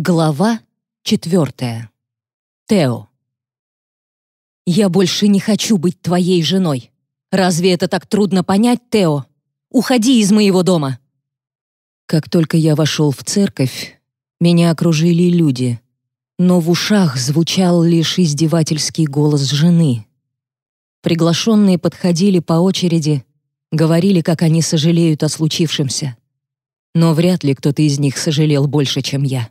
Глава четвертая. Тео. «Я больше не хочу быть твоей женой. Разве это так трудно понять, Тео? Уходи из моего дома!» Как только я вошел в церковь, меня окружили люди, но в ушах звучал лишь издевательский голос жены. Приглашенные подходили по очереди, говорили, как они сожалеют о случившемся. Но вряд ли кто-то из них сожалел больше, чем я.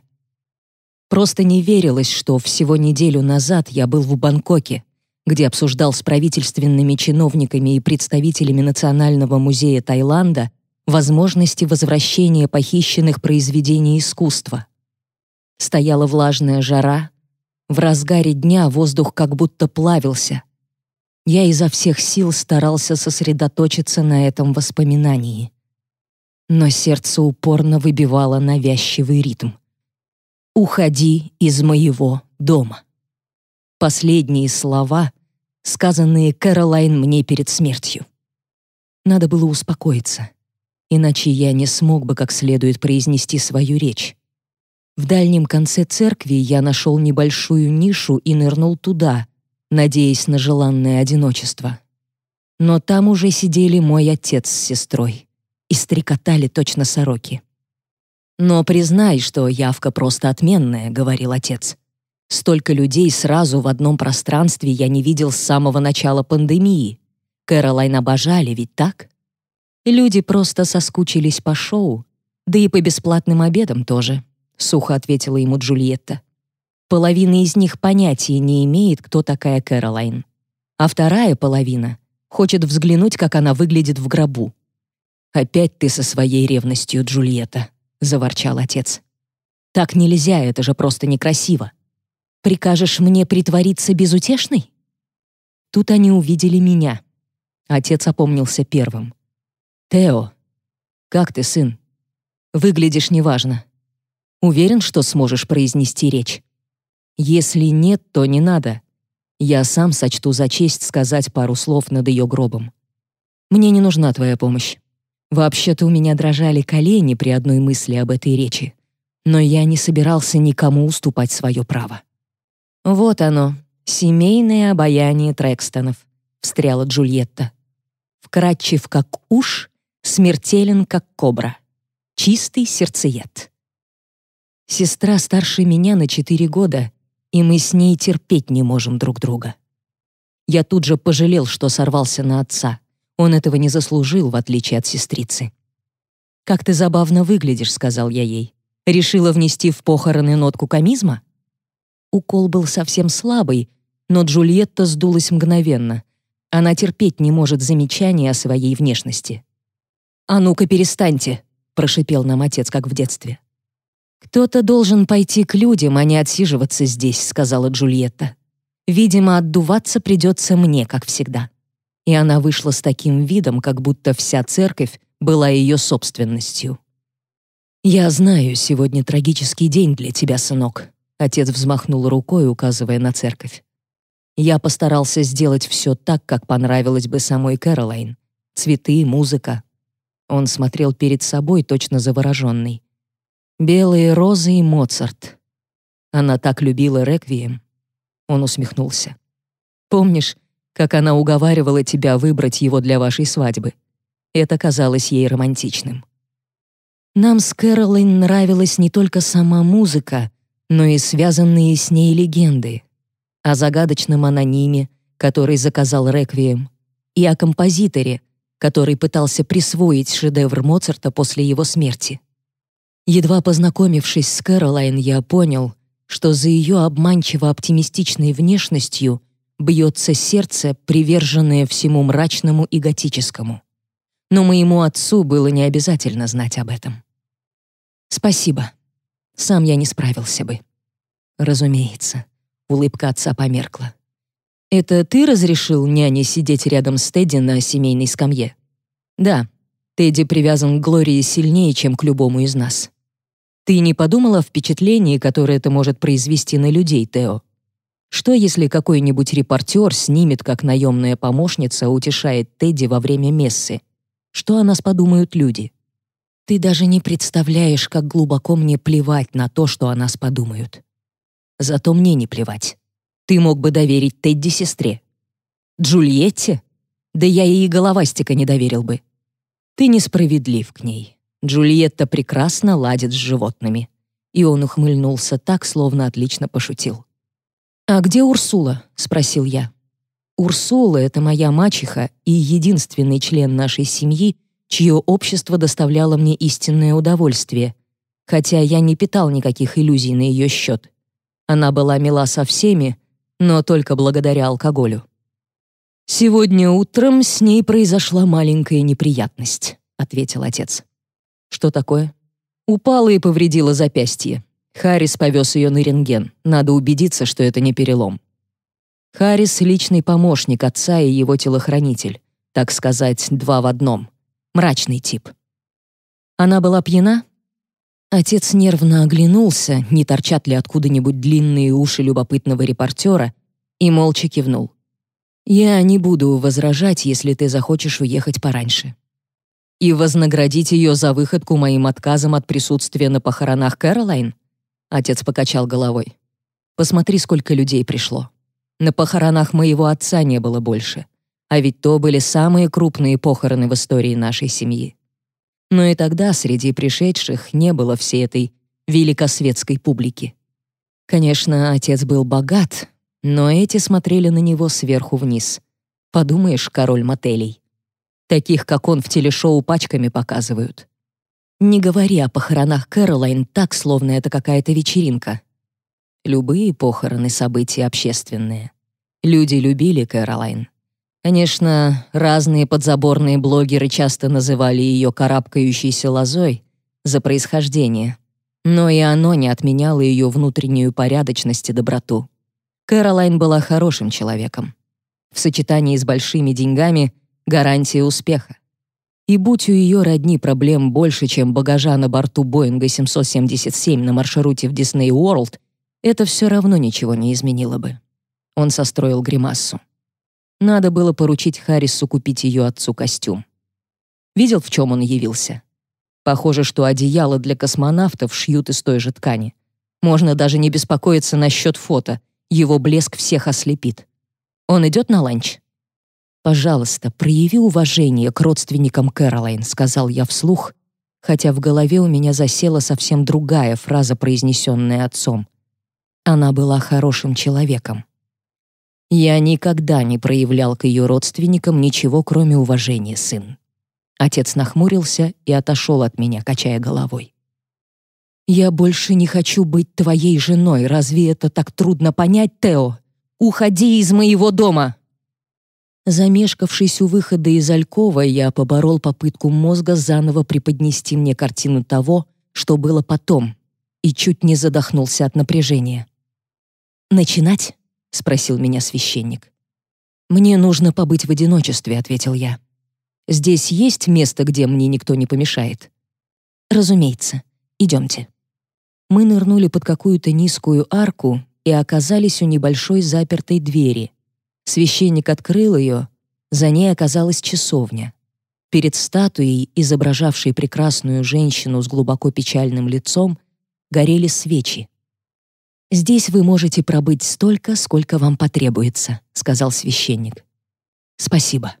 Просто не верилось, что всего неделю назад я был в Бангкоке, где обсуждал с правительственными чиновниками и представителями Национального музея Таиланда возможности возвращения похищенных произведений искусства. Стояла влажная жара, в разгаре дня воздух как будто плавился. Я изо всех сил старался сосредоточиться на этом воспоминании. Но сердце упорно выбивало навязчивый ритм. «Уходи из моего дома». Последние слова, сказанные Кэролайн мне перед смертью. Надо было успокоиться, иначе я не смог бы как следует произнести свою речь. В дальнем конце церкви я нашел небольшую нишу и нырнул туда, надеясь на желанное одиночество. Но там уже сидели мой отец с сестрой и стрекотали точно сороки. «Но признай, что явка просто отменная», — говорил отец. «Столько людей сразу в одном пространстве я не видел с самого начала пандемии. Кэролайн обожали, ведь так? Люди просто соскучились по шоу, да и по бесплатным обедам тоже», — сухо ответила ему Джульетта. «Половина из них понятия не имеет, кто такая Кэролайн. А вторая половина хочет взглянуть, как она выглядит в гробу. Опять ты со своей ревностью, Джульетта». — заворчал отец. «Так нельзя, это же просто некрасиво. Прикажешь мне притвориться безутешной?» Тут они увидели меня. Отец опомнился первым. «Тео, как ты, сын? Выглядишь неважно. Уверен, что сможешь произнести речь? Если нет, то не надо. Я сам сочту за честь сказать пару слов над ее гробом. Мне не нужна твоя помощь. Вообще-то у меня дрожали колени при одной мысли об этой речи, но я не собирался никому уступать свое право. «Вот оно, семейное обаяние Трекстонов», — встряла Джульетта. «Вкрадчив, как уж, смертелен, как кобра. Чистый сердцеед». Сестра старше меня на четыре года, и мы с ней терпеть не можем друг друга. Я тут же пожалел, что сорвался на отца. Он этого не заслужил, в отличие от сестрицы. «Как ты забавно выглядишь», — сказал я ей. «Решила внести в похороны нотку комизма?» Укол был совсем слабый, но Джульетта сдулась мгновенно. Она терпеть не может замечаний о своей внешности. «А ну-ка, перестаньте», — прошипел нам отец, как в детстве. «Кто-то должен пойти к людям, а не отсиживаться здесь», — сказала Джульетта. «Видимо, отдуваться придется мне, как всегда» и она вышла с таким видом, как будто вся церковь была ее собственностью. «Я знаю, сегодня трагический день для тебя, сынок», — отец взмахнул рукой, указывая на церковь. «Я постарался сделать все так, как понравилось бы самой Кэролайн. Цветы, музыка». Он смотрел перед собой, точно завороженный. «Белые розы и Моцарт». Она так любила реквием. Он усмехнулся. «Помнишь, как она уговаривала тебя выбрать его для вашей свадьбы. Это казалось ей романтичным. Нам с Кэролайн нравилась не только сама музыка, но и связанные с ней легенды. О загадочном анониме, который заказал реквием, и о композиторе, который пытался присвоить шедевр Моцарта после его смерти. Едва познакомившись с Кэролайн, я понял, что за ее обманчиво оптимистичной внешностью бьется сердце, приверженное всему мрачному и готическому. Но моему отцу было не обязательно знать об этом. Спасибо. Сам я не справился бы. Разумеется. Улыбка отца померкла. Это ты разрешил няне сидеть рядом с Тедди на семейной скамье? Да. Тедди привязан к Глории сильнее, чем к любому из нас. Ты не подумала о впечатлении, которое это может произвести на людей, Тео? Что, если какой-нибудь репортер снимет, как наемная помощница утешает Тедди во время мессы? Что о нас подумают люди? Ты даже не представляешь, как глубоко мне плевать на то, что о нас подумают. Зато мне не плевать. Ты мог бы доверить Тедди сестре. Джульетте? Да я ей головастика не доверил бы. Ты несправедлив к ней. Джульетта прекрасно ладит с животными. И он ухмыльнулся так, словно отлично пошутил. «А где Урсула?» — спросил я. «Урсула — это моя мачеха и единственный член нашей семьи, чье общество доставляло мне истинное удовольствие, хотя я не питал никаких иллюзий на ее счет. Она была мила со всеми, но только благодаря алкоголю. «Сегодня утром с ней произошла маленькая неприятность», — ответил отец. «Что такое?» «Упала и повредила запястье. Харрис повез ее на рентген. Надо убедиться, что это не перелом». Харрис — личный помощник отца и его телохранитель. Так сказать, два в одном. Мрачный тип. Она была пьяна? Отец нервно оглянулся, не торчат ли откуда-нибудь длинные уши любопытного репортера, и молча кивнул. «Я не буду возражать, если ты захочешь уехать пораньше». «И вознаградить ее за выходку моим отказом от присутствия на похоронах Кэролайн?» Отец покачал головой. «Посмотри, сколько людей пришло. На похоронах моего отца не было больше. А ведь то были самые крупные похороны в истории нашей семьи. Но и тогда среди пришедших не было всей этой великосветской публики. Конечно, отец был богат, но эти смотрели на него сверху вниз. Подумаешь, король мотелей. Таких, как он, в телешоу пачками показывают. Не говори о похоронах Кэролайн так, словно это какая-то вечеринка. Любые похороны — события общественные. Люди любили Кэролайн. Конечно, разные подзаборные блогеры часто называли ее карабкающейся лозой за происхождение, но и оно не отменяло ее внутреннюю порядочность и доброту. Кэролайн была хорошим человеком. В сочетании с большими деньгами — гарантия успеха. И будь у ее родни проблем больше, чем багажа на борту Боинга 777 на маршруте в Дисней Уорлд, это все равно ничего не изменило бы. Он состроил гримассу. Надо было поручить Харрису купить ее отцу костюм. Видел, в чем он явился? Похоже, что одеяло для космонавтов шьют из той же ткани. Можно даже не беспокоиться насчет фото. Его блеск всех ослепит. Он идет на ланч? «Пожалуйста, прояви уважение к родственникам Кэролайн», — сказал я вслух, хотя в голове у меня засела совсем другая фраза, произнесенная отцом. Она была хорошим человеком. Я никогда не проявлял к ее родственникам ничего, кроме уважения, сын. Отец нахмурился и отошел от меня, качая головой. «Я больше не хочу быть твоей женой. Разве это так трудно понять, Тео? Уходи из моего дома!» Замешкавшись у выхода из Алькова, я поборол попытку мозга заново преподнести мне картину того, что было потом, и чуть не задохнулся от напряжения. «Начинать?» — спросил меня священник. «Мне нужно побыть в одиночестве», — ответил я. «Здесь есть место, где мне никто не помешает?» «Разумеется. Идемте». Мы нырнули под какую-то низкую арку и оказались у небольшой запертой двери. Священник открыл ее, за ней оказалась часовня. Перед статуей, изображавшей прекрасную женщину с глубоко печальным лицом, горели свечи. «Здесь вы можете пробыть столько, сколько вам потребуется», — сказал священник. «Спасибо».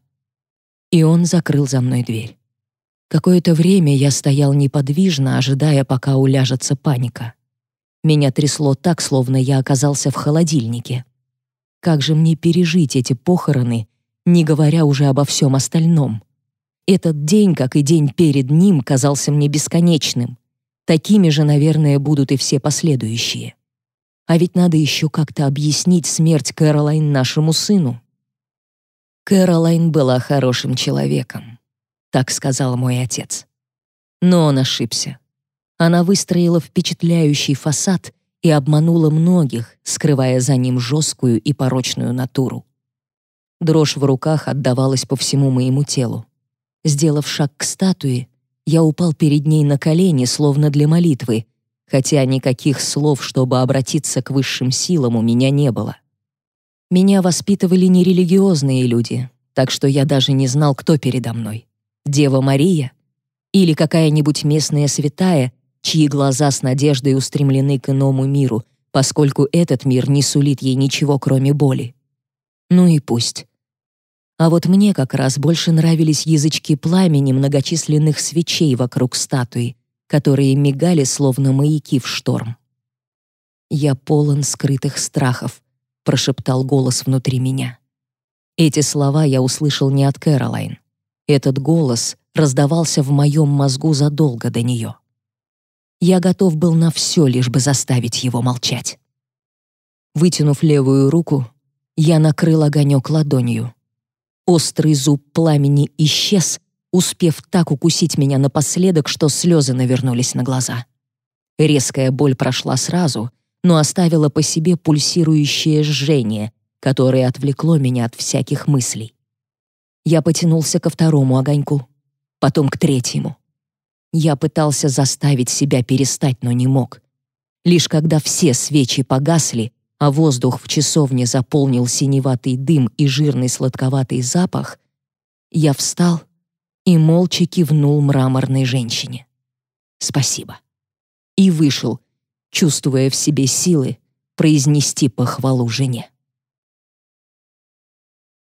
И он закрыл за мной дверь. Какое-то время я стоял неподвижно, ожидая, пока уляжется паника. Меня трясло так, словно я оказался в холодильнике. Как же мне пережить эти похороны, не говоря уже обо всем остальном? Этот день, как и день перед ним, казался мне бесконечным. Такими же, наверное, будут и все последующие. А ведь надо еще как-то объяснить смерть Кэролайн нашему сыну. Кэролайн была хорошим человеком, так сказал мой отец. Но он ошибся. Она выстроила впечатляющий фасад и обманула многих, скрывая за ним жесткую и порочную натуру. Дрожь в руках отдавалась по всему моему телу. Сделав шаг к статуе, я упал перед ней на колени, словно для молитвы, хотя никаких слов, чтобы обратиться к высшим силам, у меня не было. Меня воспитывали нерелигиозные люди, так что я даже не знал, кто передо мной. Дева Мария? Или какая-нибудь местная святая, чьи глаза с надеждой устремлены к иному миру, поскольку этот мир не сулит ей ничего, кроме боли. Ну и пусть. А вот мне как раз больше нравились язычки пламени многочисленных свечей вокруг статуи, которые мигали словно маяки в шторм. «Я полон скрытых страхов», — прошептал голос внутри меня. Эти слова я услышал не от Кэролайн. Этот голос раздавался в моем мозгу задолго до нее. Я готов был на все, лишь бы заставить его молчать. Вытянув левую руку, я накрыл огонек ладонью. Острый зуб пламени исчез, успев так укусить меня напоследок, что слезы навернулись на глаза. Резкая боль прошла сразу, но оставила по себе пульсирующее жжение, которое отвлекло меня от всяких мыслей. Я потянулся ко второму огоньку, потом к третьему. Я пытался заставить себя перестать, но не мог. Лишь когда все свечи погасли, а воздух в часовне заполнил синеватый дым и жирный сладковатый запах, я встал и молча кивнул мраморной женщине. «Спасибо». И вышел, чувствуя в себе силы произнести похвалу жене.